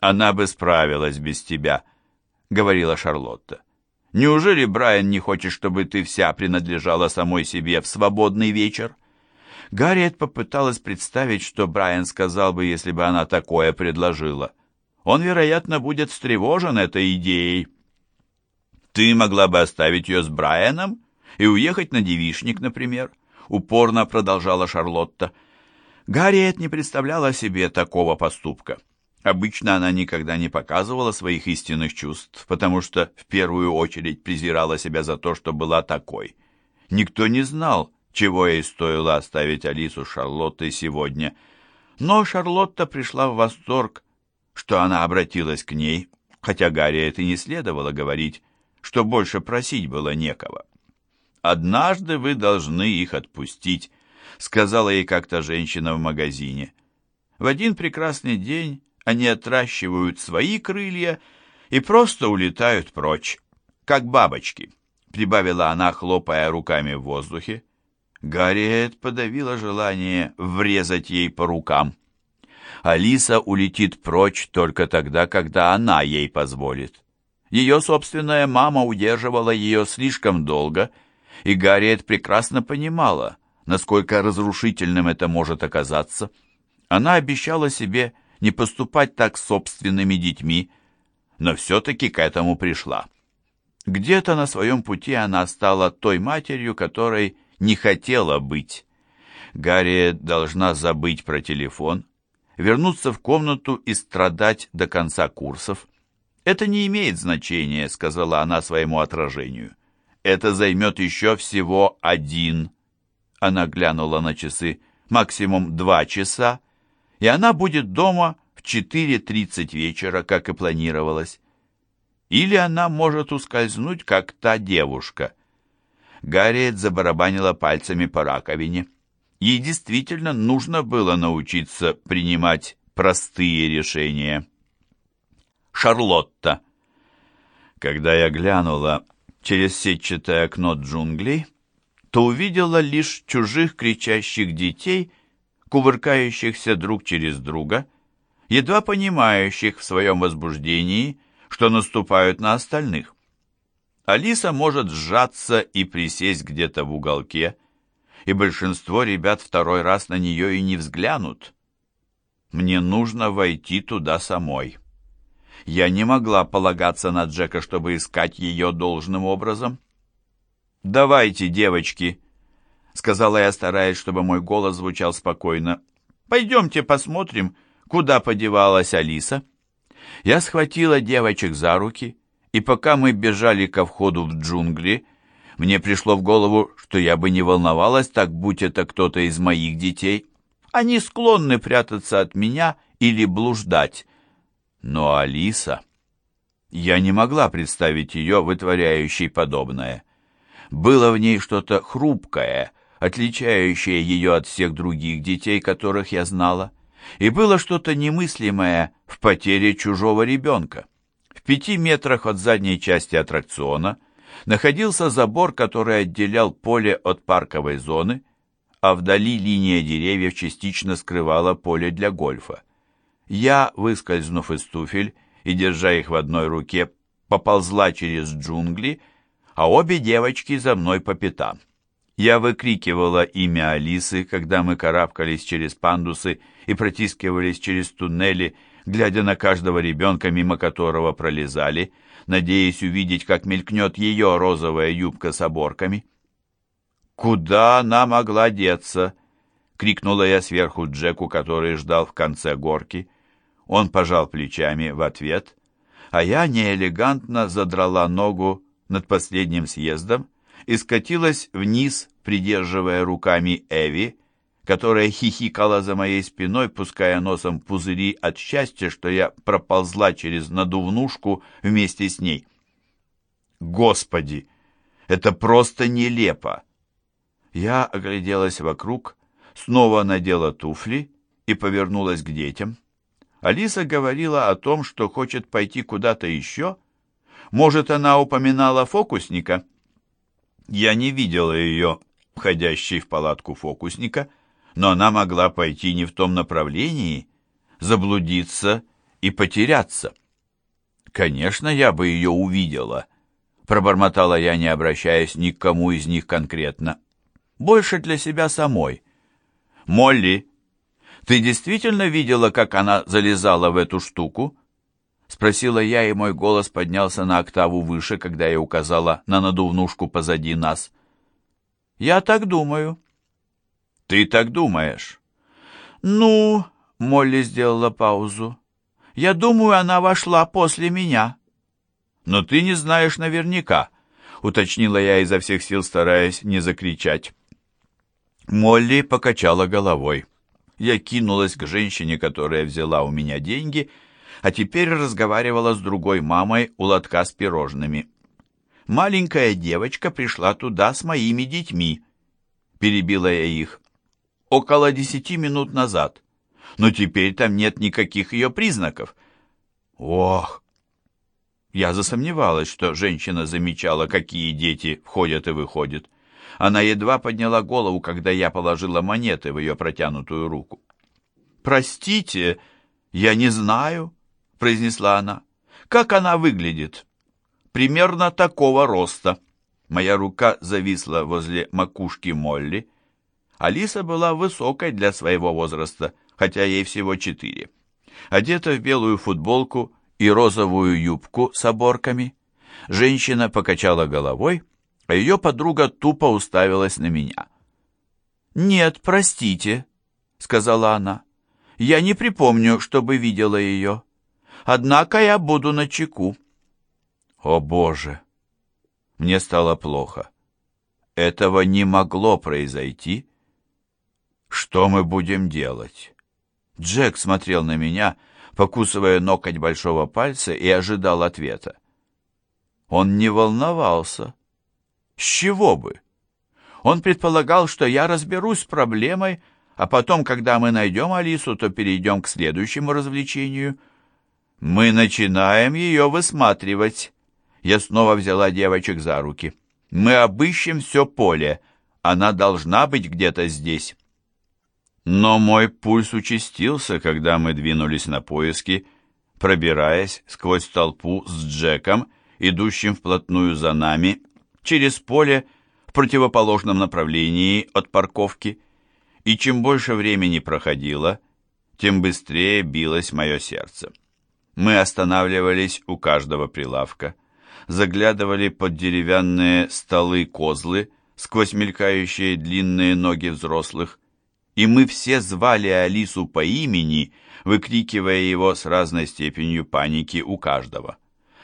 «Она бы справилась без тебя», — говорила Шарлотта. «Неужели Брайан не хочет, чтобы ты вся принадлежала самой себе в свободный вечер?» Гарриет попыталась представить, что Брайан сказал бы, если бы она такое предложила. Он, вероятно, будет встревожен этой идеей. «Ты могла бы оставить ее с Брайаном и уехать на девишник, например», — упорно продолжала Шарлотта. Гарриет не представляла себе такого поступка. Обычно она никогда не показывала своих истинных чувств, потому что в первую очередь презирала себя за то, что была такой. Никто не знал, чего ей стоило оставить Алису с Шарлоттой сегодня. Но Шарлотта пришла в восторг, что она обратилась к ней, хотя Гарри это не следовало говорить, что больше просить было некого. «Однажды вы должны их отпустить», — сказала ей как-то женщина в магазине. В один прекрасный день они отращивают свои крылья и просто улетают прочь, как бабочки, прибавила она, хлопая руками в воздухе. Гарриет подавила желание врезать ей по рукам. Алиса улетит прочь только тогда, когда она ей позволит. Ее собственная мама удерживала ее слишком долго, и Гарриет прекрасно понимала, насколько разрушительным это может оказаться. Она обещала себе не поступать так с собственными детьми, но все-таки к этому пришла. Где-то на своем пути она стала той матерью, которой не хотела быть. Гарри должна забыть про телефон, вернуться в комнату и страдать до конца курсов. «Это не имеет значения», — сказала она своему отражению. «Это займет еще всего один». Она глянула на часы. «Максимум два часа, и она будет дома в 4.30 вечера, как и планировалось. Или она может ускользнуть, как та девушка. Гарриет забарабанила пальцами по раковине. Ей действительно нужно было научиться принимать простые решения. Шарлотта. Когда я глянула через сетчатое окно джунглей, то увидела лишь чужих кричащих детей кувыркающихся друг через друга, едва понимающих в своем возбуждении, что наступают на остальных. Алиса может сжаться и присесть где-то в уголке, и большинство ребят второй раз на нее и не взглянут. Мне нужно войти туда самой. Я не могла полагаться на Джека, чтобы искать ее должным образом. «Давайте, девочки», — сказала я, стараясь, чтобы мой голос звучал спокойно. «Пойдемте посмотрим, куда подевалась Алиса». Я схватила девочек за руки, и пока мы бежали ко входу в джунгли, мне пришло в голову, что я бы не волновалась так, будь это кто-то из моих детей. Они склонны прятаться от меня или блуждать. Но Алиса... Я не могла представить ее, вытворяющей подобное. Было в ней что-то хрупкое, отличающее ее от всех других детей, которых я знала, и было что-то немыслимое в потере чужого ребенка. В пяти метрах от задней части аттракциона находился забор, который отделял поле от парковой зоны, а вдали линия деревьев частично скрывала поле для гольфа. Я, выскользнув из туфель и держа их в одной руке, поползла через джунгли, а обе девочки за мной по пятам. Я выкрикивала имя Алисы, когда мы карабкались через пандусы и протискивались через туннели, глядя на каждого ребенка, мимо которого пролезали, надеясь увидеть, как мелькнет ее розовая юбка с оборками. «Куда она могла деться?» — крикнула я сверху Джеку, который ждал в конце горки. Он пожал плечами в ответ, а я неэлегантно задрала ногу над последним съездом и скатилась вниз, придерживая руками Эви, которая хихикала за моей спиной, пуская носом пузыри от счастья, что я проползла через надувнушку вместе с ней. Господи, это просто нелепо! Я огляделась вокруг, снова надела туфли и повернулась к детям. Алиса говорила о том, что хочет пойти куда-то еще. Может, она упоминала фокусника? Я не видела ее, входящей в палатку фокусника, но она могла пойти не в том направлении, заблудиться и потеряться. Конечно, я бы ее увидела, пробормотала я, не обращаясь ни к кому из них конкретно. Больше для себя самой. Молли, ты действительно видела, как она залезала в эту штуку? Спросила я, и мой голос поднялся на октаву выше, когда я указала на надувнушку позади нас. Я так думаю. Ты так думаешь? Ну, Молли сделала паузу. Я думаю, она вошла после меня. Но ты не знаешь наверняка, уточнила я изо всех сил, стараясь не закричать. Молли покачала головой. Я кинулась к женщине, которая взяла у меня деньги, а теперь разговаривала с другой мамой у лотка с пирожными. Маленькая девочка пришла туда с моими детьми. Перебила я их. Около десяти минут назад. Но теперь там нет никаких ее признаков. Ох! Я засомневалась, что женщина замечала, какие дети входят и выходят. Она едва подняла голову, когда я положила монеты в ее протянутую руку. «Простите, я не знаю», — произнесла она. «Как она выглядит?» «Примерно такого роста». Моя рука зависла возле макушки Молли. Алиса была высокой для своего возраста, хотя ей всего четыре. Одета в белую футболку и розовую юбку с оборками. Женщина покачала головой, а ее подруга тупо уставилась на меня. «Нет, простите», — сказала она. «Я не припомню, чтобы видела ее. Однако я буду на чеку». «О, Боже!» Мне стало плохо. Этого не могло произойти. Что мы будем делать? Джек смотрел на меня, покусывая ноготь большого пальца, и ожидал ответа. Он не волновался. С чего бы? Он предполагал, что я разберусь с проблемой, а потом, когда мы найдем Алису, то перейдем к следующему развлечению. Мы начинаем ее высматривать. Я снова взяла девочек за руки. Мы обыщем все поле. Она должна быть где-то здесь. Но мой пульс участился, когда мы двинулись на поиски, пробираясь сквозь толпу с Джеком, идущим вплотную за нами, через поле в противоположном направлении от парковки, и чем больше времени проходило, тем быстрее билось мое сердце. Мы останавливались у каждого прилавка, заглядывали под деревянные столы-козлы, сквозь мелькающие длинные ноги взрослых, и мы все звали Алису по имени, выкрикивая его с разной степенью паники у каждого.